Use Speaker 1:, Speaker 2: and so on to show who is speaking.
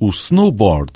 Speaker 1: o snowboard.